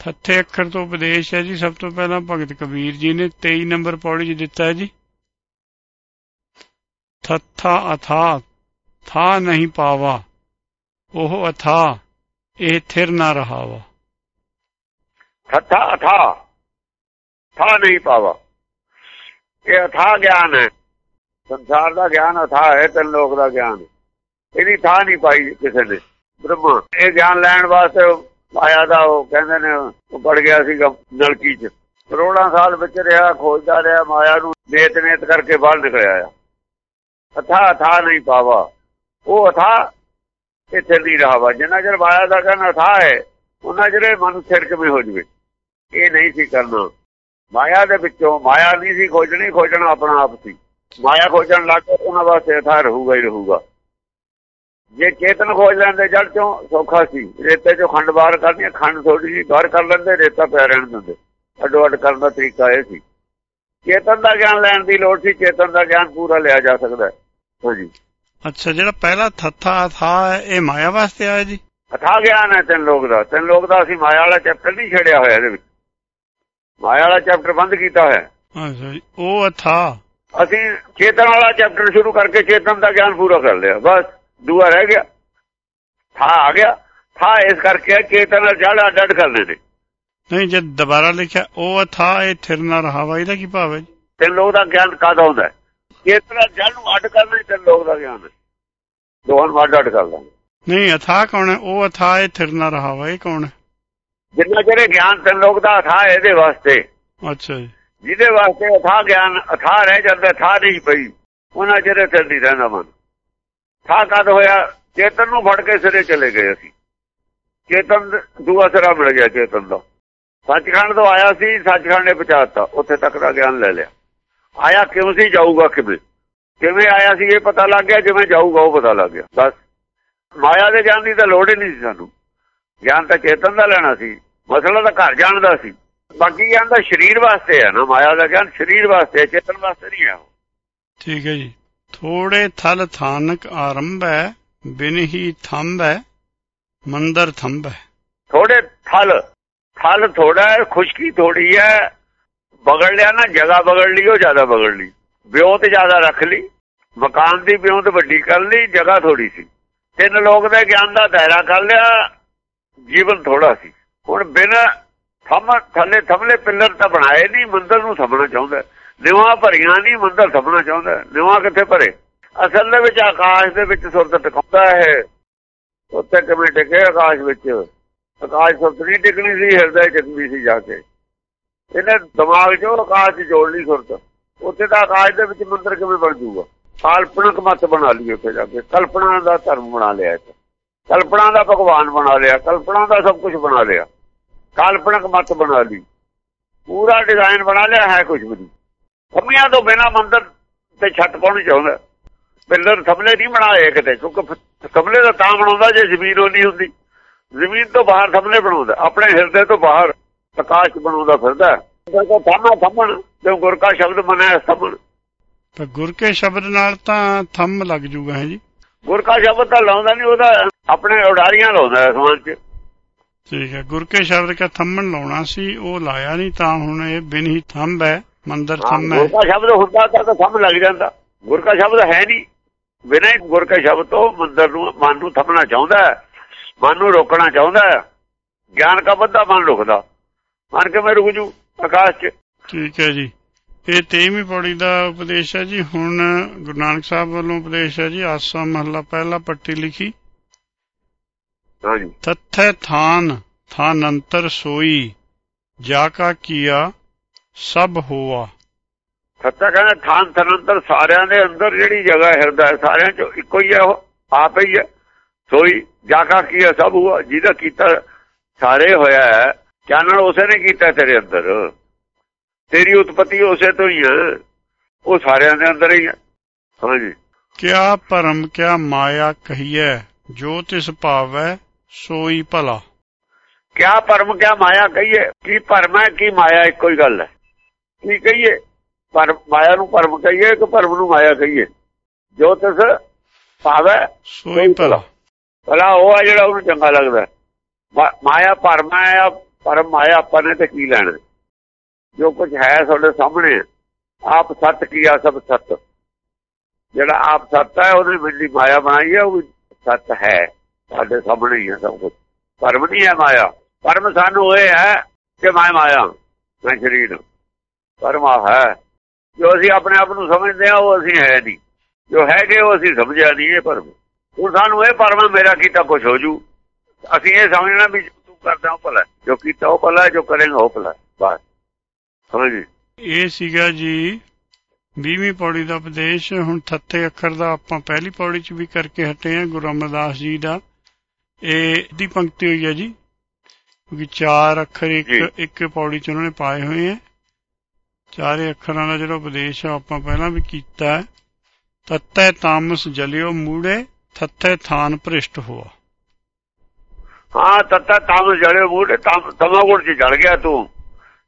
ਥੱਥੇ ਅੱਖਰ ਤੋਂ ਉਪਦੇਸ਼ ਹੈ ਜੀ। ਸਭ ਤੋਂ ਪਹਿਲਾਂ ਭਗਤ ਕਬੀਰ ਜੀ ਨੇ 23 ਨੰਬਰ ਪੌੜੀ 'ਚ ਦਿੱਤਾ ਹੈ ਜੀ। ਥੱਥਾ ਅਥਾ, ਥਾ ਨਹੀਂ ਪਾਵਾ, ਉਹ ਅਥਾ, ਇਹ ਥਿਰ ਨਾ ਰਹਾਵਾ। ਥੱਥਾ ਅਥਾ, ਥਾ ਨਹੀਂ ਪਾਵਾ। ਇਹ ਅਥਾ ਗਿਆਨ ਹੈ। ਸੰਸਾਰ ਦਾ ਗਿਆਨ ਅਥਾ ਹੈ ਤੇ ਲੋਕ ਦਾ ਗਿਆਨ ਇਹਦੀ ਥਾ ਨਹੀਂ ਪਾਈ ਕਿਸੇ ਨੇ। ਬ੍ਰਹਮਾ, ਇਹ ਗਿਆਨ ਲੈਣ ਵਾਸਤੇ ਮਾਇਆ ਦਾ ਉਹ ਕਹਿੰਦੇ ਨੇ ਉਹ ਪੜ ਗਿਆ ਸੀ ਨਲਕੀ ਚ। ਕਰੋੜਾਂ ਸਾਲ ਵਿੱਚ ਰਿਹਾ, ਖੋਜਦਾ ਰਿਹਾ, ਮਾਇਆ ਨੂੰ ਨੇਤ ਨੇਤ ਕਰਕੇ ਬਾਹਰ ਨਿਕਲਿਆ ਆ ਅਥਾ ਅਥਾ ਨਹੀਂ ਪਾਵਾ ਉਹ ਅਥਾ ਇੱਥੇ ਨਹੀਂ ਰਹਾਵਾ ਜਿੰਨਾ ਚਿਰ ਮਾਇਆ ਦਾ ਕਹਿੰਦਾ ਅਥਾ ਹੈ, ਉਹਨਾਂ ਜਿਹੜੇ ਮਨ ਸਿਰ ਵੀ ਹੋ ਜਵੇ? ਇਹ ਨਹੀਂ ਸੀ ਕਰਨਾ। ਮਾਇਆ ਦੇ ਵਿੱਚੋਂ ਮਾਇਆ ਨਹੀਂ ਸੀ ਖੋਜਣੀ, ਖੋਜਣਾ ਆਪਣਾ ਆਪ ਸੀ। ਮਾਇਆ ਖੋਜਣ ਲੱਗ ਉਹਨਾਂ ਵਾਸਤੇ ਅਥਾ ਰਹੂਗਾ ਹੀ ਰਹੂਗਾ। ਜੇ ਚੇਤਨ ਖੋਜ ਲੈਂਦੇ ਜੜ ਚੋਂ ਸੌਖਾ ਸੀ। ਰੇਤੇ ਚੋਂ ਖੰਡ ਬਾਹਰ ਕਰਨੀ ਖੰਡ ਥੋੜੀ ਜੀ ਬਾਹਰ ਕਰ ਲੈਂਦੇ ਰੇਤਾ ਪਿਆ ਰਹਿਣ ਦਿੰਦੇ। ਅੱਡੋ ਅੱਡ ਕਰਨ ਦਾ ਤਰੀਕਾ ਇਹ ਸੀ। ਚੇਤਨ ਦਾ ਗਿਆਨ ਲੈਣ ਦੀ ਲੋੜ ਸੀ ਚੇਤਨ ਦਾ ਗਿਆਨ ਪੂਰਾ ਲਿਆ ਜਾ ਸਕਦਾ ਹਾਂਜੀ ਅੱਛਾ ਜਿਹੜਾ ਪਹਿਲਾ ਥੱਥਾ ਥਾ ਇਹ ਮਾਇਆ ਵਾਸਤੇ ਆਇਆ ਜੀ? ਅਥਾ ਗਿਆਨ ਹੈ ਤਿੰਨ ਲੋਕ ਦਾ। ਤਿੰਨ ਲੋਕ ਦਾ ਅਸੀਂ ਮਾਇਆ ਵਾਲਾ ਚੈਪਟਰ ਨਹੀਂ ਛੇੜਿਆ ਹੋਇਆ ਇਹਦੇ ਵਿੱਚ। ਮਾਇਆ ਵਾਲਾ ਚੈਪਟਰ ਬੰਦ ਕੀਤਾ ਹੋਇਆ ਅੱਛਾ ਜੀ ਉਹ ਅਥਾ ਅਸੀਂ ਚੇਤਨ ਵਾਲਾ ਚੈਪਟਰ ਸ਼ੁਰੂ ਕਰਕੇ ਚੇਤਨ ਦਾ ਗਿਆਨ ਪੂਰਾ ਕਰ ਲਿਆ ਬਸ। ਦੂਆ ਰਹਿ ਗਿਆ। ਥਾ ਆ ਗਿਆ। ਥਾ ਇਸ ਕਰਕੇ ਚੇਤਨ ਨਾਲ ਜੜ ਅੱਡ ਕਰਦੇ ਨੇ ਨਹੀਂ ਜਦ ਦੁਬਾਰਾ ਲਿਖਿਆ ਉਹ ਅਥਾ ਇਹ ਥਿਰ ਨਾ ਰਹਾਵਾ ਇਹਦਾ ਕੀ ਭਾਵ ਹੈ ਜੀ? ਤੇ ਲੋਕ ਦਾ ਗਿਆਨ ਕਾਦਾ ਹੁੰਦਾ ਨਾਲ ਜੜ ਨੂੰ ਅੱਡ ਕਰਨਾ ਤੇ ਲੋਕ ਦਾ ਗਿਆਨ ਹੈ। ਦੋਹਾਂ ਨੂੰ ਅੱਡ ਅੱਡ ਕਰ ਦਾਂਗੇ ਨਹੀਂ ਅਥਾ ਕੌਣ ਹੈ? ਉਹ ਅਥਾ ਇਹ ਥਿਰ ਨਾ ਰਹਾਵਾ ਇਹ ਕੌਣ ਹੈ? ਜਿੰਨਾ ਜਿਹੜੇ ਗਿਆਨ ਤੇ ਲੋਕ ਦਾ ਅਥਾ ਇਹਦੇ ਵਾਸਤੇ। ਅੱਛਾ ਜੀ। ਜਿਹਦੇ ਵਾਸਤੇ ਅਥਾ ਗਿਆਨ ਅਥਾ ਰਹਿ ਜਾਂਦਾ ਥਾ ਨਹੀਂ ਪਈ ਉਹਨਾਂ ਜਿਹੜੇ ਤੇ ਨਹੀਂ ਰਹਿੰਦਾ ਮਨ। ਥਾ ਕਦ ਹੋਇਆ, ਚੇਤਨ ਨੂੰ ਫੜ ਕੇ ਸਿਰੇ ਚਲੇ ਗਏ ਅਸੀਂ। ਚੇਤਨ ਦੂਆ ਸਿਰਾ ਮਿਲ ਗਿਆ ਚੇਤਨ ਦਾ ਸੱਚਖੰਡ ਤੋਂ ਆਇਆ ਸੀ, ਸੱਚਖੰਡ ਨੇ ਪਹੁੰਚਾਤਾ। ਉੱਥੇ ਤੱਕ ਦਾ ਗਿਆਨ ਲੈ ਲਿਆ। ਆਇਆ ਕਿਉਂ ਸੀ, ਜਾਊਗਾ ਕਿਵੇਂ? ਕਿਵੇਂ ਆਇਆ ਸੀ, ਇਹ ਪਤਾ ਲੱਗ ਗਿਆ, ਜਿਵੇਂ ਜਾਊਗਾ ਉਹ ਪਤਾ ਲੱਗ ਗਿਆ। ਬਸ। ਮਾਇਆ ਦੇ ਗਿਆਨ ਦੀ ਤਾਂ ਲੋੜ ਹੀ ਨਹੀਂ ਸੀ ਸਾਨੂੰ। ਗਿਆਨ ਤਾਂ ਚੇਤਨ ਦਾ ਲੈਣਾ ਸੀ। ਮਸਲਾ ਤਾਂ ਘਰ ਜਾਣ ਦਾ ਸੀ। ਬਾਕੀ ਗਿਆਨ ਦਾ ਸਰੀਰ ਵਾਸਤੇ ਹੈ ਨਾ। ਮਾਇਆ ਦਾ ਗਿਆਨ ਸਰੀਰ ਵਾਸਤੇ ਚੇਤਨ ਵਾਸਤੇ ਨਹੀਂ ਹੈ ਠੀਕ ਹੈ ਜੀ। ਥੋੜੇ ਥਲ ਥਾਨਕ ਆਰੰਭ ਹੈ ਬਿਨ ਹੀ ਥੰਬ ਹੈ ਮੰਦਰ ਥੰਬ ਥੋੜੇ ਥਲ ਥਲ ਥੋੜਾ ਹੈ, ਖੁਸ਼ਕੀ ਥੋੜੀ ਹੈ, ਬਗੜ ਲਿਆ ਨਾ, ਜਗ੍ਹਾ ਬਗੜ ਲਈ, ਉਹ ਜ਼ਿਆਦਾ ਬਗੜ ਲਈ। ਵਿਉਂਤ ਜ਼ਿਆਦਾ ਰੱਖ ਲਈ, ਮਕਾਨ ਦੀ ਵਿਉਂਤ ਵੱਡੀ ਕਰ ਲਈ, ਜਗ੍ਹਾ ਥੋੜੀ ਸੀ। ਤਿੰਨ ਲੋਕ ਦੇ ਗਿਆਨ ਦਾ ਦਾਇਰਾ ਕਰ ਲਿਆ, ਜੀਵਨ ਥੋੜਾ ਸੀ। ਹੁਣ ਬਿਨ ਥੰਮ, ਥੱਲੇ ਥੰਮਲੇ ਪਿੱਲਰ ਤਾਂ ਬਣਾਏ ਨਹੀਂ, ਮੰਦਰ ਨੂੰ ਥੰਮਣਾ ਚਾਹੁੰਦਾ ਨਿਵਾ ਭਰੀਆਂ ਨਹੀਂ, ਮੰਦਰ ਸਭਨਾ ਚਾਹੁੰਦਾ ਨਿਵਾ ਕਿੱਥੇ ਭਰੇ? ਅਸਲ ਦੇ ਵਿੱਚ ਆਕਾਸ਼ ਦੇ ਵਿੱਚ ਸੁਰਤ ਟਿਕਾਉਂਦਾ ਹੈ। ਉੱਤੇ ਕਿਵੇਂ ਟਿਕੇ ਆਕਾਸ਼ ਵਿੱਚ? ਆਕਾਸ਼ ਸੁਰਤ ਨਹੀਂ ਟਿਕਣੀ ਸੀ, ਹਿਰਦੇ ਟਿਕਣੀ ਸੀ ਜਾ ਕੇ। ਇਹਨੇ ਦਿਮਾਗ 'ਚੋਂ ਆਕਾਸ਼ ਜੋੜ ਲਈ ਸੁਰਤ। ਉੱਥੇ ਤਾਂ ਆਕਾਸ਼ ਦੇ ਵਿੱਚ ਮੰਦਰ ਕਿਵੇਂ ਬਣ ਜੂਗਾ? ਕਾਲਪਨਿਕ ਮਤ ਬਣਾ ਲਈ ਉੱਥੇ ਜਾ ਕੇ। ਕਲਪਨਾ ਦਾ ਧਰਮ ਬਣਾ ਲਿਆ ਇੱਥੇ। ਕਲਪਨਾ ਦਾ ਭਗਵਾਨ ਬਣਾ ਲਿਆ। ਕਲਪਨਾ ਦਾ ਸਭ ਕੁਝ ਬਣਾ ਲਿਆ। ਕਾਲਪਨਿਕ ਮਤ ਬਣਾ ਲਈ। ਪੂਰਾ ਡਿਜ਼ਾਈਨ ਬਣਾ ਲਿਆ, ਹੈ ਕੁਝ ਵੀ ਕਮੀਆਂ ਤੋਂ ਬਿਨਾ ਮੰਦਰ ਤੇ ਛੱਤ ਪਾਉਣੀ ਚਾਹੁੰਦਾ? ਪਿੱਲਰ ਥਮਲੇ ਨਹੀਂ ਬਣਾਏ ਕਿਤੇ ਕਿਉਂਕਿ ਥਮਲੇ ਦਾ ਤਾਂ ਬਣਾਉਂਦਾ ਜੇ ਜ਼ਮੀਨ ਨਹੀਂ ਹੁੰਦੀ। ਜ਼ਮੀਨ ਤੋਂ ਬਾਹਰ ਥਮਲੇ ਬਣਾਉਂਦਾ ਆਪਣੇ ਹਿਰਦੇ ਤੋਂ ਬਾਹਰ ਪ੍ਰਕਾਸ਼ ਬਣਾਉਂਦਾ ਫਿਰਦਾ। ਤਾਂ ਥਾਮਾ ਥੰਮਣ ਤੇ ਗੁਰ ਕਾ ਸ਼ਬਦ ਮਨਾਇਆ ਥੰਮਣ। ਤਾਂ ਗੁਰ ਕੇ ਸ਼ਬਦ ਨਾਲ ਤਾਂ ਥੰਮ ਲੱਗ ਜੂਗਾ ਹੈ ਜੀ? ਗੁਰ ਕਾ ਸ਼ਬਦ ਤਾਂ ਲਾਉਂਦਾ ਨਹੀਂ ਉਹਦਾ ਆਪਣੇ ਉਡਾਰੀਆਂ ਲਾਉਂਦਾ ਅਸਮਾਨ 'ਚ। ਠੀਕ ਹੈ ਗੁਰ ਕੇ ਸ਼ਬਦ ਕਾ ਥੰਮਣ ਲਾਉਣਾ ਸੀ ਉਹ ਲਾਇਆ ਨਹੀਂ ਤਾਂ ਹੁਣ ਇਹ ਬਿਨ ਹੀ ਥੰਬ ਹੈ। ਮੰਦਰ ਥੰਮ ਗੁਰ ਕਾ ਸ਼ਬਦ ਹੁੰਦਾ ਤਾਂ ਥੰਮ ਲੱਗ ਜਾਂਦਾ। ਗੁਰ ਕਾ ਸ਼ਬਦ ਹੈ ਨਹੀਂ। ਬਿਨਾਂ ਗੁਰ ਕੇ ਸ਼ਬਦ ਤੋਂ ਮੰਦਰ ਨੂੰ ਮਨ ਨੂੰ ਥੰਮਣਾ ਚਾਹੁੰਦਾ ਮਨ ਨੂੰ ਰੋਕਣਾ ਚਾਹੁੰਦਾ ਗਿਆਨ ਕਾ ਬੱਧਾ ਮਨ ਰੁਕਦਾ। ਮਨ ਕਿਵੇਂ ਰੁਕ ਜੂ? ਆਕਾਸ਼ 'ਚ। ਠੀਕ ਹੈ ਜੀ। ਇਹ 23ਵੀਂ ਪੌੜੀ ਦਾ ਉਪਦੇਸ਼ ਹੈ ਜੀ। ਹੁਣ ਗੁਰੂ ਨਾਨਕ ਸਾਹਿਬ ਵੱਲੋਂ ਉਪਦੇਸ਼ ਹੈ ਜੀ ਆਸਾ ਮਹਲਾ ਪਹਿਲਾ ਪੱਟੀ ਲਿਖੀ। ਹਾਂਜੀ ਤਥੈ ਥਾਨ ਥਾਨ ਅੰਤਰ ਸੋਈ ਜਾ ਕਾ ਕੀਆ ਸਭ ਹੋਆ। ਸੱਚਾ ਕਹਿੰਦਾ ਥਾਨ ਤਨੰਤਰ ਸਾਰਿਆਂ ਦੇ ਅੰਦਰ ਜਿਹੜੀ ਜਗ੍ਹਾ ਹਿਰਦਾ ਹੈ ਸਾਰਿਆਂ ਚੋਂ ਇੱਕੋ ਹੀ ਹੈ ਉਹ ਆਪ ਹੀ ਹੈ। ਸੋਈ ਜਾ ਕਾ ਕੀਆ ਸਭ ਹੋਆ। ਜਿਹਦਾ ਕੀਤਾ ਸਾਰੇ ਹੋਇਆ ਹੈ ਚਾਨਣ ਉਸੇ ਨੇ ਕੀਤਾ ਤੇਰੇ ਅੰਦਰ। ਤੇਰੀ ਉਤਪਤੀ ਉਸੇ ਤੋਂ ਹੀ ਹੈ। ਉਹ ਸਾਰਿਆਂ ਦੇ ਅੰਦਰ ਹੀ ਹੈ। ਹਾਂਜੀ। ਕਿਆ ਭਰਮ ਕਿਆ ਮਾਇਆ ਕਹੀਐ ਜੋ ਤਿਸ ਭਾਵੈ ਸੋਈ ਭਲਾ। ਕਿਆ ਭਰਮ ਕਿਆ ਮਾਇਆ ਕਹੀਏ? ਕੀ ਭਰਮ ਹੈ ਕੀ ਮਾਇਆ ਇੱਕੋ ਹੀ ਗੱਲ ਹੈ। ਕੀ ਕਹੀਏ? ਪਰ ਮਾਇਆ ਨੂੰ ਭਰਮ ਕਹੀਏ ਕਿ ਭਰਮ ਨੂੰ ਮਾਇਆ ਕਹੀਏ? ਜੋ ਤਿਸ ਭਾਵੈ ਸੋਈ ਭਲਾ। ਭਲਾ ਉਹ ਆ ਜਿਹੜਾ ਉਹਨੂੰ ਚੰਗਾ ਲੱਗਦਾ। ਮਾਇਆ ਭਰਮ ਹੈ ਪਰਮ ਮਾਇਆ ਆਪਾਂ ਨੇ ਤੇ ਕੀ ਲੈਣਾ? ਜੋ ਕੁਝ ਹੈ ਤੁਹਾਡੇ ਸਾਹਮਣੇ ਆਪ ਸੱਤ ਕੀਆ ਸਭ ਸੱਤ? ਜਿਹੜਾ ਆਪ ਸੱਤ ਹੈ ਉਹਦੇ ਵਿੱਚ ਮਾਇਆ ਬਣਾਈ ਹੈ ਉਹ ਸੱਤ ਹੈ। ਸਾਡੇ ਸਾਹਮਣੇ ਹੀ ਹੈ ਸਭ ਕੁਝ ਪਰਮ ਨਹੀਂ ਹੈ ਮਾਇਆ। ਪਰਮ ਸਾਨੂੰ ਇਹ ਹੈ ਕਿ ਮੈਂ ਮਾਇਆ ਮੈਂ ਸ਼ਰੀਰ। ਪਰਮਾ ਹੈ। ਜੋ ਅਸੀਂ ਆਪਣੇ ਆਪ ਨੂੰ ਸਮਝਦੇ ਆ ਉਹ ਅਸੀਂ ਹੈ ਨਹੀਂ। ਜੋ ਹੈਗੇ ਉਹ ਅਸੀਂ ਸਮਝਿਆ ਨਹੀਂ ਇਹ ਪਰਮ। ਹੁਣ ਸਾਨੂੰ ਇਹ ਪਰਮ ਮੇਰਾ ਕੀਤਾ ਕੁਝ ਹੋ ਜੂ। ਅਸੀਂ ਇਹ ਸਮਝਣਾ ਵੀ ਤੂੰ ਕਰਦਾ ਉਹ ਭਲਾ ਜੋ ਕੀਤਾ ਉਹ ਭਲਾ ਜੋ ਕਰੇਗਾ ਉਹ ਭਲਾ ਬਸ। ਸਮਝੀ ਇਹ ਸੀਗਾ ਜੀ 20ਵੀਂ ਪੌੜੀ ਦਾ ਉਪਦੇਸ਼। ਹੁਣ ਥੱਥੇ ਅੱਖਰ ਦਾ ਆਪਾਂ ਪਹਿਲੀ ਪੌੜੀ 'ਚ ਵੀ ਕਰਕੇ ਹਟੇ ਆ ਗੁਰੂ ਅਮਰਦਾਸ ਜੀ ਦਾ। ਇਹ ਦੀ ਪੰਕਤੀ ਹੋਈ ਹੈ ਜੀ ਕਿਉਂਕਿ ਚਾਰ ਅੱਖਰ ਇੱਕ। ਇੱਕ ਪੌੜੀ 'ਚ ਉਹਨਾਂ ਨੇ ਪਾਏ ਹੋਏ ਆ ਚਾਰੇ ਅੱਖਰਾਂ ਦਾ ਜਿਹੜਾ ਉਪਦੇਸ਼ ਆ ਆਪਾਂ ਪਹਿਲਾਂ ਵੀ ਕੀਤਾ ਹੈ। ਤਤੈ ਤਾਮਸ ਜਲਿਓ ਮੂੜੇ ਥੱਥੇ ਥਾਨ ਭ੍ਰਿਸ਼ਟ ਹੋਆ। ਹਾਂ ਤੱਤਾ ਤਮ ਜੜੇ ਮੂਢੇ ਤਮ ਤਮੋਗੁਣ ਚ ਜਲ ਗਿਆ ਤੂੰ।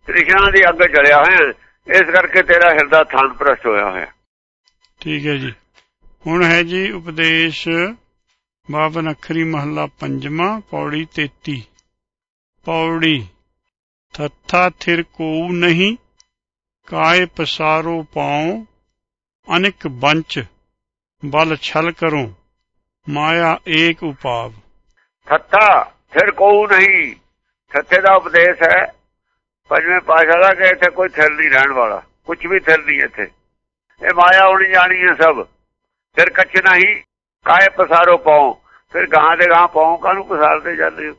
ਤ੍ਰਿਸ਼ਨਾ ਦੀ ਅੱਗ ਜਲਿਆ ਹੈ ਇਸ ਕਰਕੇ ਤੇਰਾ ਹਿਰਦਾ ਥਾਨ ਪ੍ਰਸ਼ਟ ਹੋਇਆ ਹੋਇਆ। ਠੀਕ ਹੈ ਜੀ। ਹੁਣ ਹੈ ਜੀ ਉਪਦੇਸ਼ ਬਾਵਨ ਅੱਖਰੀ ਮਹੱਲਾ ਪੰਜਵਾਂ ਪੌੜੀ 33 ਪੌੜੀ ਥੱਥਾ ਥਿਰ ਕੋ ਨਹੀਂ ਕਾਏ ਪਸਾਰੋ ਪਾਉ, ਅਨਿਕ ਬੰਚ, ਬਲ ਛਲ ਕਰੋ, ਮਾਇਆ ਏਕ ਉਪਾਵ। ਥੱਥਾ ਫਿਰ ਕੋਉ ਨਹੀਂ ਥੱਥੇ ਦਾ ਉਪਦੇਸ਼ ਹੈ, ਪੰਜਵੇਂ ਪਾਸ਼ਾ ਦਾ ਕਿ ਇੱਥੇ ਕੋਈ ਥਿਰ ਨਹੀਂ ਰਹਿਣ ਵਾਲਾ ਕੁਝ ਵੀ ਥਿਰ ਨਹੀਂ ਇੱਥੇ। ਇਹ ਮਾਇਆ ਹੋਣੀ ਜਾਣੀ ਹੈ ਸਭ, ਫਿਰ ਕੱਚ ਨਹੀਂ ਕਾਏ ਪਸਾਰੋ ਪਾਉ, ਫਿਰ ਗਾਂ ਦੇ ਗਾਂ ਪਾਉ, ਕਾਹਨੂੰ ਪਸਾਰਦੇ ਜਾਂਦੇ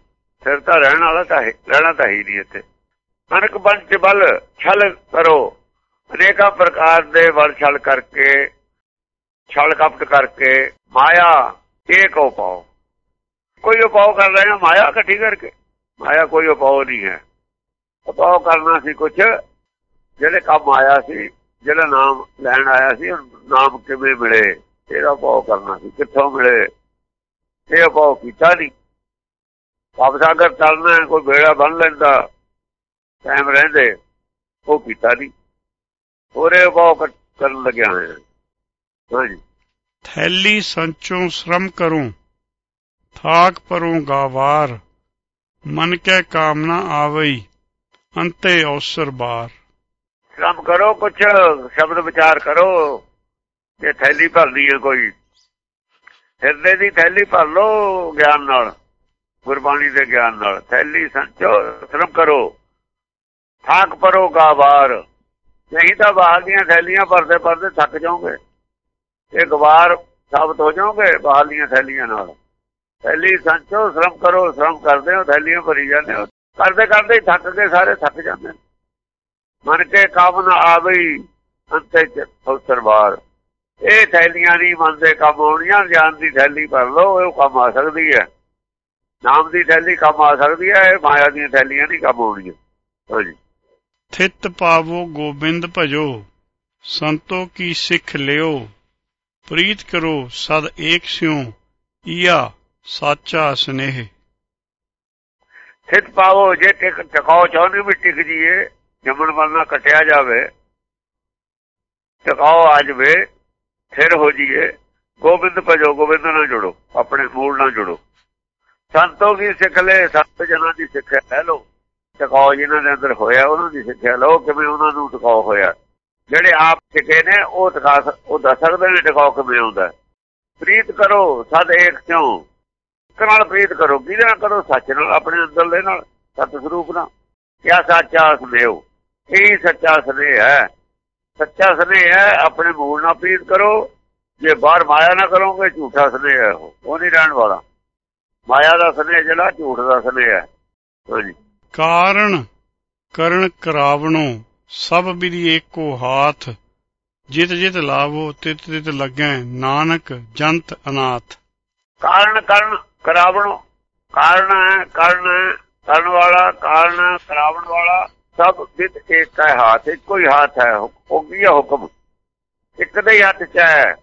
ਫਿਰ ਤਾਂ ਰਹਿਣ ਵਾਲਾ ਤਾਂ ਹੈ, ਰਹਿਣਾ ਤਾਂ ਹੀ ਨਹੀਂ ਇੱਥੇ। ਅਨਕ ਬੰਚ ਬਲ ਛਲ ਕਰੋ। ਅਨੇਕਾਂ ਪ੍ਰਕਾਰ ਦੇ ਬਲ ਛਲ ਕਰਕੇ, ਛਲ ਕਪਟ ਕਰਕੇ ਮਾਇਆ ਏਕ ਉਪਾਉ ਕੋਈ ਉਪਾਅ ਕਰ ਰਹੇ ਹਾਂ ਮਾਇਆ ਇਕੱਠੀ ਕਰਕੇ। ਮਾਇਆ ਕੋਈ ਉਪਾਅ ਨਹੀਂ ਹੈ। ਉਪਾਅ ਕਰਨਾ ਸੀ ਕੁਛ, ਜਿਹੜੇ ਕੰਮ ਆਇਆ ਸੀ, ਜਿਹੜਾ ਨਾਮ ਲੈਣ ਆਇਆ ਸੀ ਨਾਮ ਕਿਵੇਂ ਮਿਲੇ? ਇਹਦਾ ਉਪਾਅ ਕਰਨਾ ਸੀ। ਕਿੱਥੋਂ ਮਿਲੇ? ਇਹ ਉਪਾਅ ਕੀਤਾ ਨਹੀਂ। ਪਾਪ ਸਾਗਰ ਚੱਲਣਾ ਕੋਈ ਬੇੜਾ ਬੰਨ ਲੈਂਦਾ। ਟਾਈਮ ਰਹਿੰਦੇ ਉਹ ਕੀਤਾ ਨਹੀਂ ਹੋਰੇ ਕਰ- ਕਰਨ ਲੱਗਿਆ ਹੋਇਆ। ਹਾਂਜੀ। ਥੈਲੀ ਸੰਚੋਂ ਸ਼ਰਮ ਕਰੂੰ ਥਾਕ ਪਰੋਂ ਗਾਵਾਰ ਮਨ ਕੈ ਕਾਮਨਾ ਆਵਈ ਅੰਤੇ ਅਵਸਰ ਬਾਰ। ਕੰਮ ਕਰੋ ਕੁਛ ਸ਼ਬਦ ਵਿਚਾਰ ਕਰੋ ਜੇ ਥੈਲੀ ਭਰਨੀ ਹੈ ਕੋਈ। ਹਿਰਦੇ ਦੀ ਥੈਲੀ ਭਰ ਲੋ ਗਿਆਨ ਨਾਲ ਗੁਰਬਾਣੀ ਦੇ ਗਿਆਨ ਨਾਲ। ਥੈਲੀ ਸੰਚੋ ਸ਼ਰਮ ਕਰੋ। ਥਾਕ ਪਰੋ ਗਾਵਾਰ। ਨਹੀਂ ਤਾਂ ਬਾਹਰ ਦੀਆਂ ਥੈਲੀਆਂ ਭਰਦੇ ਭਰਦੇ ਥੱਕ ਜਾਓਗੇ। ਇਹ ਗਵਾਰ ਸਾਬਤ ਹੋ ਜਾਓਗੇ ਬਾਹਰ ਦੀਆਂ ਥੈਲੀਆਂ ਨਾਲ। ਥੈਲੀ ਸੰਚੋ, ਸ਼ਰਮ ਕਰੋ, ਸ਼ਰਮ ਕਰਦੇ ਹੋ, ਥੈਲੀਆਂ ਭਰੀ ਜਾਂਦੇ ਹੋ। ਕਰਦੇ ਕਰਦੇ ਥੱਕ ਕੇ ਸਾਰੇ, ਥੱਕ ਜਾਂਦੇ ਮਨ ਕੇ ਕਾਮਨ ਆਵਈ ਅੰਤੇ ਚ ਅਵਸਰ ਇਹ ਥੈਲੀਆਂ ਨਹੀਂ ਮਨ ਦੇ ਕੰਮ ਆਉਣੀਆਂ ਗਿਆਨ ਦੀ ਥੈਲੀ ਭਰ ਲਓ ਇਹ ਕੰਮ ਆ ਸਕਦੀ ਹੈ। ਨਾਮ ਦੀ ਥੈਲੀ ਕੰਮ ਆ ਸਕਦੀ ਹੈ, ਇਹ ਮਾਇਆ ਦੀਆਂ ਥੈਲੀਆਂ ਨਹੀਂ ਕੰਮ ਆਉਣੀਆਂ। ਹਾਂਜੀ। ਥਿਤ ਪਾਵੋ, ਗੋਬਿੰਦ ਭਜੋ, ਸੰਤੋ ਕੀ ਸਿੱਖ ਲਿਓ, ਪ੍ਰੀਤ ਕਰੋ, ਸਦ ਏਕ ਸਿਉ, ਈਆ ਸਾਚਾ ਸਨੇਹ। ਸਿੱਧ ਪਾਵੋ, ਜੇ ਟਿਕ ਟਿਕਾਓ ਚਾਹੁੰਦੇ ਵੀ ਟਿਕ ਜੀਏ, ਜੰਮਣ ਮਰਨਾ ਕਟਿਆ ਜਾਵੇ, ਟਿਕਾਓ ਆ ਜਾਵੇ ਫਿਰ ਹੋ ਜੀਏ, ਗੋਬਿੰਦ ਭਜੋ, ਗੋਬਿੰਦ ਨਾਲ ਜੁੜੋ, ਆਪਣੇ ਮੂਲ ਨਾਲ ਜੁੜੋ। ਸੰਤੋ ਕੀ ਸਿੱਖ ਲੈ ਸੰਤ ਜਨਾਂ ਦੀ ਸਿੱਖਿਆ ਲੈ ਲੋ ਟਿਕਾਓ ਜਿਹਨਾਂ ਦੇ ਅੰਦਰ ਹੋਇਆ, ਉਹਨਾਂ ਦੀ ਸਿੱਖਿਆ ਲਓ ਕਿਵੇਂ ਉਹਨਾਂ ਨੂੰ ਟਿਕਾਓ ਹੋਇਆ। ਜਿਹੜੇ ਆਪ ਟਿਕੇ ਨੇ, ਉਹ ਟਿਕਾ ਉਹ ਦੱਸ ਸਕਦੇ ਨੇ ਟਿਕਾਓ ਕਿਵੇਂ ਹੁੰਦਾ। ਪ੍ਰੀਤ ਕਰੋ ਸਦ ਏਕ ਕਿਉਂ ਨਾਲ ਪ੍ਰੀਤ ਕਰੋ, ਕਿਹਦੇ ਨਾਲ ਕਰੋ? ਸੱਚ ਨਾਲ, ਆਪਣੇ ਅੰਦਰਲੇ ਨਾਲ ਸਤ ਸਰੂਪ ਨਾਲ। ਕਿਆ ਸੱਚਾ ਸੁਨੇਓ ਇਹ ਸੱਚਾ ਸੁਨੇਹ ਹੈ। ਸੱਚਾ ਸੁਨੇਹ ਹੈ, ਆਪਣੇ ਮੂਲ ਨਾਲ ਪ੍ਰੀਤ ਕਰੋ। ਜੇ ਬਾਹਰ ਮਾਇਆ ਨਾ ਕਰੋਗੇ, ਝੂਠਾ ਸੁਨੇਹ ਹੈ ਉਹ। ਉਹ ਨਹੀਂ ਰਹਿਣ ਵਾਲਾ। ਮਾਇਆ ਦਾ ਸੁਨੇਹ ਜਿਹੜਾ, ਝੂਠ ਦਾ ਸੁਨੇਹ ਹੈ। ਹਾਂਜੀ ਕਾਰਣ ਕਰਨ ਕਰਾਵਣੋ ਸਭ ਵਿਧੀ ਏਕੋ ਹਾਥ, ਜਿਤ ਜਿਤ ਲਾਵੋ, ਤਿਤ ਤਿਤ ਲੱਗੈ ਨਾਨਕ ਜੰਤ ਅਨਾਥ। ਕਾਰਨ ਕਰਨ ਕਰਾਵਣ ਕਾਰਨ ਕਰਨ ਕਰਨ ਵਾਲਾ ਕਾਰਨ ਕਰਾਵਣ ਵਾਲਾ, ਸਭ ਵਿਦ ਇੱਕ ਹੈ ਹੱਥ, ਇੱਕੋ ਹੀ ਹੱਥ ਹੈ ਉਹ ਕੀ ਹੈ ਹੁਕਮ। ਇੱਕ ਦੇ ਹੱਥ 'ਚ ਹੈ,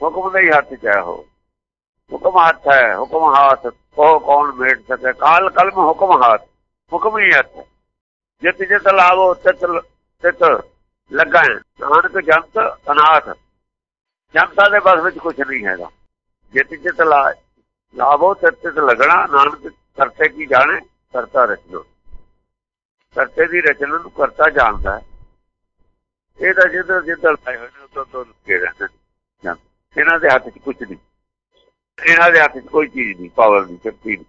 ਹੁਕਮ ਦੇ ਹੀ ਹੱਥ 'ਚ ਹੈ ਉਹ। ਹੁਕਮ ਹੱਥ ਹੈ, ਹੁਕਮ ਹੱਥ ਉਹ ਕੌਣ ਮੇਟ ਸਕੇ ਕਾਲ ਕਲਮ ਹੁਕਮ ਹੱਥ। ਹੁਕਮ ਹੀ ਹੈ। ਜਿਤ ਜਿਤ ਲਾਵੋ ਤਿਤ ਤਿਤ ਲੱਗਾ ਨਾਨਕ ਜੰਤ ਅਨਾਥ। ਜਨਤਾ ਦੇ ਬਸ ਵਿੱਚ ਕੁਝ ਨਹੀਂ ਹੈਗਾ। ਜਿਤ ਜਿਤ ਲਾ ਲਾਵੋ ਤਿਤ ਤਿਤ ਲੱਗਣਾ, ਨਾਨਕ ਕਰਤੇ ਕੀ ਜਾਣੇ, ਕਰਤਾ ਰਚਨਾ। ਕਰਤੇ ਦੀ ਰਚਨਾ ਨੂੰ ਕਰਤਾ ਜਾਣਦਾ ਇਹ ਤਾਂ ਜਿੱਧਰ ਜਿੱਧਰ ਲਾਏ ਹੋਏ ਨੇ, ਉਦੋਂ ਤੋਂ ਲੁਕੇ ਰਹਿੰਦੇ ਇਹਨਾਂ ਦੇ ਹੱਥ 'ਚ ਕੁਝ ਨਹੀਂ। ਇਹਨਾਂ ਦੇ ਹੱਥ 'ਚ ਕੋਈ ਚੀਜ਼ ਨਹੀਂ, ਪਾਵਰ ਨਹੀਂ ਸ਼ਕਤੀ ਨਹੀਂ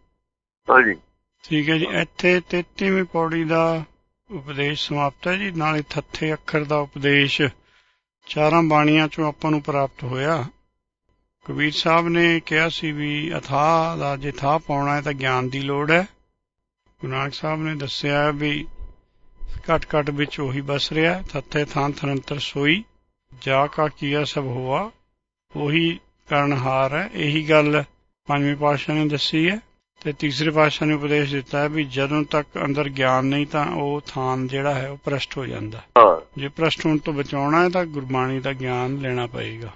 ਹਾਂਜੀ। ਠੀਕ ਹੈ ਜੀ। ਇੱਥੇ 33ਵੀਂ ਪੌੜੀ ਦਾ ਉਪਦੇਸ਼ ਸਮਾਪਤ ਹੈ ਜੀ। ਨਾਲੇ ਥੱਥੇ ਅੱਖਰ ਦਾ ਉਪਦੇਸ਼ ਚਾਰਾਂ ਬਾਣੀਆਂ ਚੋਂ ਆਪਾਂ ਨੂੰ ਪ੍ਰਾਪਤ ਹੋਇਆ। ਕਬੀਰ ਸਾਹਿਬ ਨੇ ਕਿਹਾ ਸੀ ਵੀ ਅਥਾ ਦਾ ਜੇ ਥਾਹ ਪਾਉਣਾ ਹੈ ਤਾਂ ਗਿਆਨ ਦੀ ਲੋੜ ਹੈ। ਗੁਰੂ ਨਾਨਕ ਸਾਹਿਬ ਨੇ ਦੱਸਿਆ ਵੀ ਘਟ ਘਟ ਵਿੱਚ ਉਹੀ ਬਸ ਰਿਹਾ ਥੱਥੇ ਥਾਂ ਥਰੰਤਰ ਸੋਈ, ਜਾ ਕਾ ਕੀਆ ਸਭ ਹੋਆ, ਉਹੀ ਕਰਨਹਾਰ ਹੈ। ਇਹੀ ਗੱਲ ਪੰਜਵੇਂ ਪਾਤਸ਼ਾਹ ਨੇ ਦੱਸੀ ਹੈ। ਤੇ ਤੀਸਰੇ ਪਾਤਸ਼ਾਹ ਨੇ ਉਪਦੇਸ਼ ਦਿੱਤਾ ਵੀ ਜਦੋਂ ਤੱਕ ਅੰਦਰ ਗਿਆਨ ਨਹੀਂ ਤਾਂ ਉਹ ਥਾਨ ਜਿਹੜਾ ਹੈ ਉਹ ਭ੍ਰਸ਼ਟ ਹੋ ਜਾਂਦਾ। ਹਾਂ। ਜੇ ਭ੍ਰਸ਼ਟ ਹੋਣ ਤੋਂ ਬਚਾਉਣਾ ਹੈ ਤਾਂ ਗੁਰਬਾਣੀ ਦਾ ਗਿਆਨ ਲੈਣਾ ਪਏਗਾ।